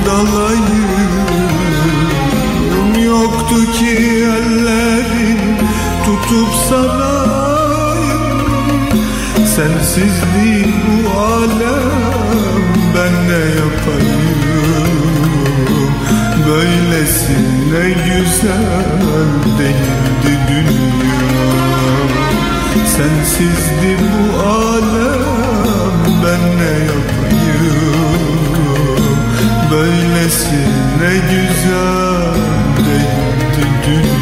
dalayım. Yoktu ki ellerin tutup sarayım. Sensizliğin bu alem ben ne yapayım? Böylesi ne güzel değildi dünya. Sensizdi bu alem ben ne yapayım? Böylesine güzel değildi dünya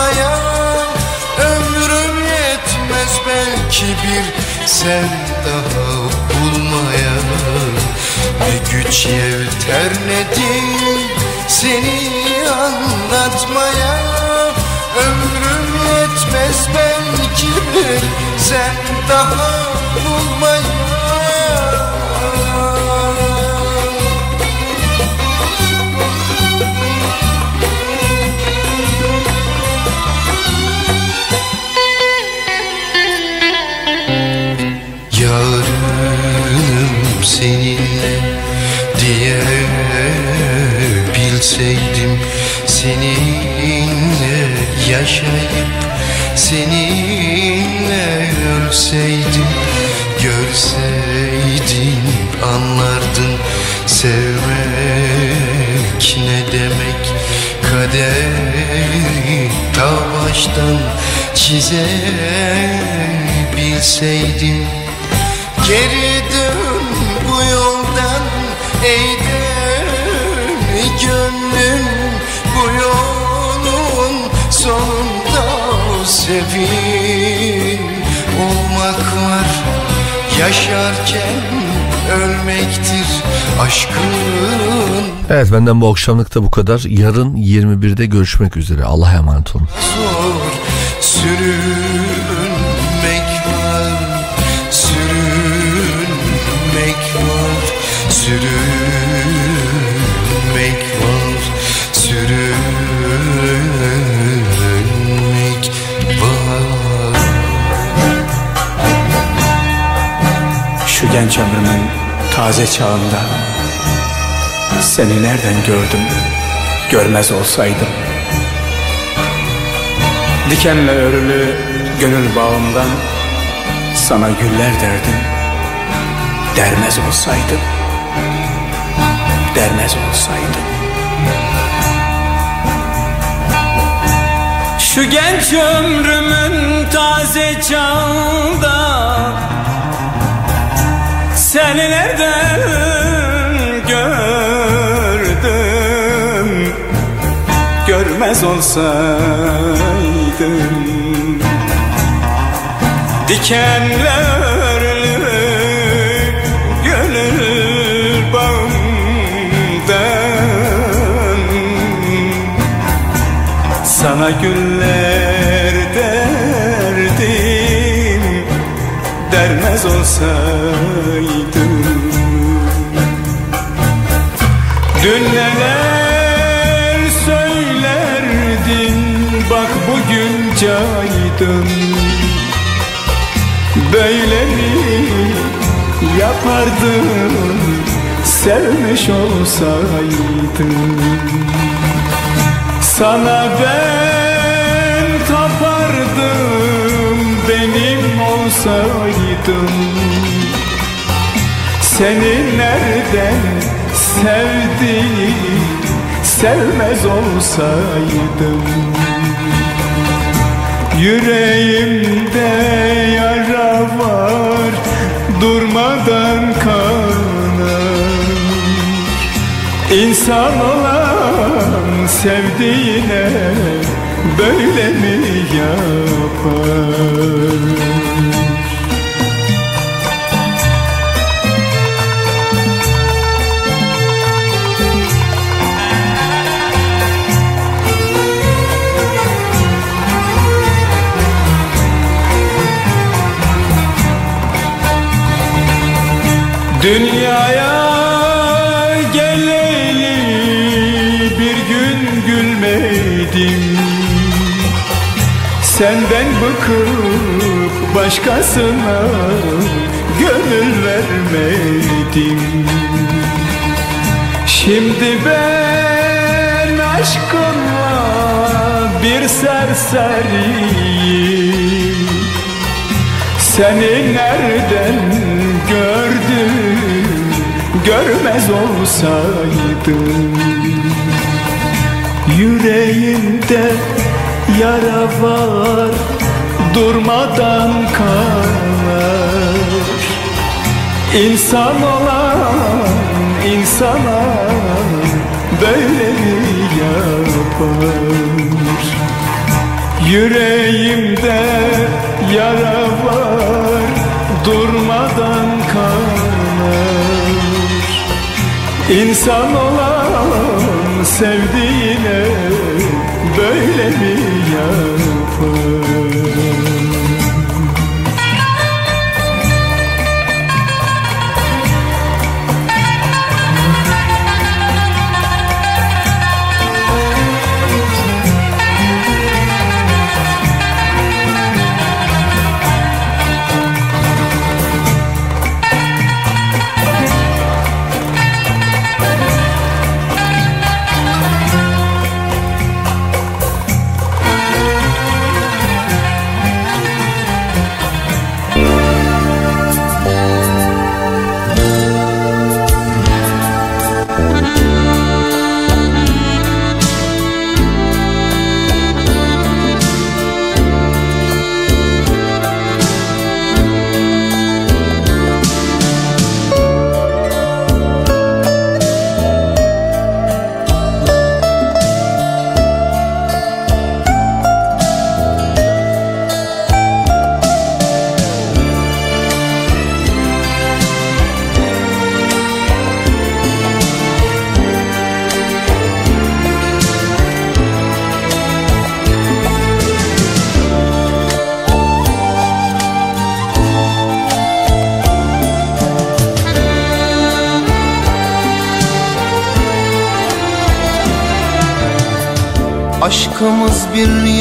anlatmaya Ömrüm yetmez belki bir sen daha bulmaya. Ne güç yeter nedir seni anlatmaya? Ömrüm yetmez belki bir sen daha bulmaya Seninle yaşayıp seninle ölseydim Görseydin anlardın. Sevmek ne demek? Kaderi ta baştan çizebilseydim Geri dön sefil olmak var Yaşarken ölmektir aşkın Evet benden bu akşamlık da bu kadar. Yarın 21'de görüşmek üzere. Allah'a emanet olun. zor Sürünmek genç ömrümün taze çağında Seni nereden gördüm görmez olsaydım? Dikenle örülü gönül bağımdan Sana güller derdim Dermez olsaydım Dermez olsaydım. Şu genç ömrümün taze çağında Seni nereden gördüm? Görmez olsaydım. Dikenle örülü gönül bağımdan. Sana güller derdim Dermez olsaydım Dün neler söylerdin? Bak bugün caydın. Böyle mi yapardın? Sevmiş olsaydın. Sana ben tapardım benim olsaydım Seni nereden sevdiği sevmez olsaydım Yüreğimde yara var durmadan kanar İnsan olan sevdiğine böyle mi yapar? Dünyaya geleli bir gün gülmedim. Senden bıkıp başkasına gönül vermedim. Şimdi ben aşkınla bir serseriyim. Seni nereden gördüm görmez olsaydım. Yüreğimde yara var durmadan kanar İnsan olan insana böyle mi yapar. Yüreğimde yara var durmadan kanar İnsan olan sevdiğine böyle mi yapar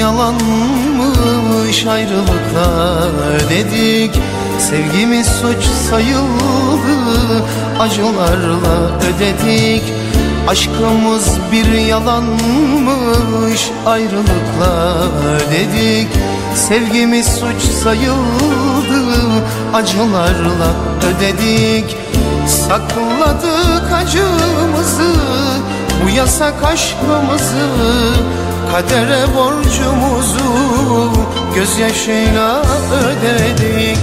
yalanmış ayrılıklar dedik. Sevgimiz suç sayıldı acılarla ödedik. Aşkımız bir yalanmış ayrılıklar dedik. Sevgimiz suç sayıldı acılarla ödedik. Sakladık acımızı bu yasak aşkımızı Kadere borcumuzu gözyaşıyla ödedik.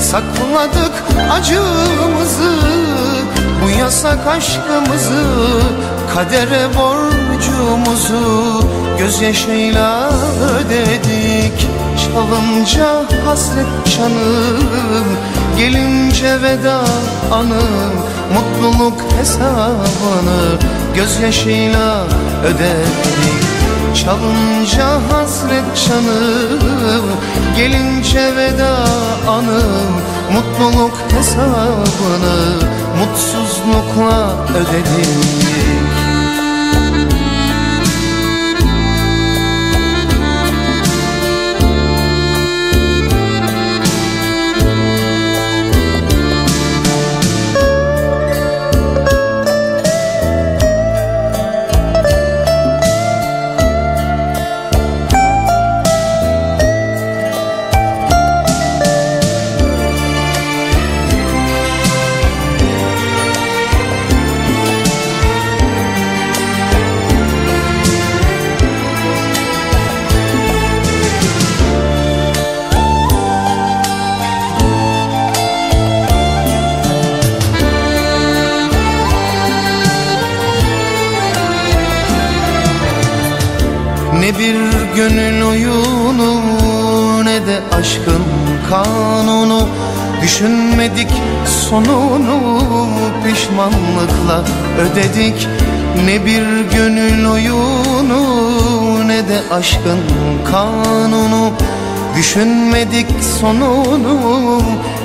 Sakladık acımızı bu yasak aşkımızı. Kadere borcumuzu gözyaşıyla ödedik. Çalınca hasret çanım Gelince veda anım Mutluluk hesabını Gözyaşıyla ödedik Çalınca hasret çanım Gelince veda anım Mutluluk hesabını Mutsuzlukla ödedik gönül oyunu ne de aşkın kanunu. Düşünmedik sonunu pişmanlıkla ödedik. Ne bir gönül oyunu ne de aşkın kanunu. Düşünmedik sonunu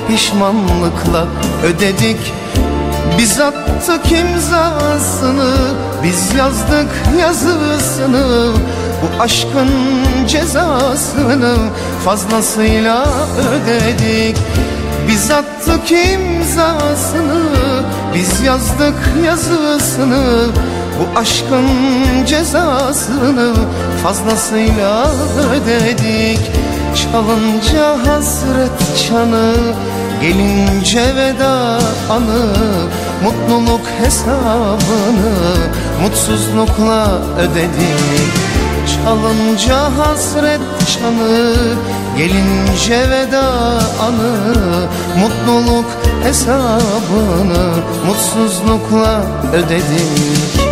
pişmanlıkla ödedik. Biz attık imzasını biz yazdık yazısını Bu aşkın cezasını fazlasıyla ödedik. Biz attık imzasını biz yazdık yazısını. Bu aşkın cezasını fazlasıyla ödedik. Çalınca hasret çanı Gelince veda anı. Mutluluk hesabını Mutsuzlukla ödedik Çalınca hasret çanı Gelince veda anı Mutluluk hesabını Mutsuzlukla ödedik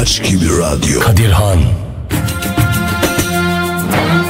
Acho que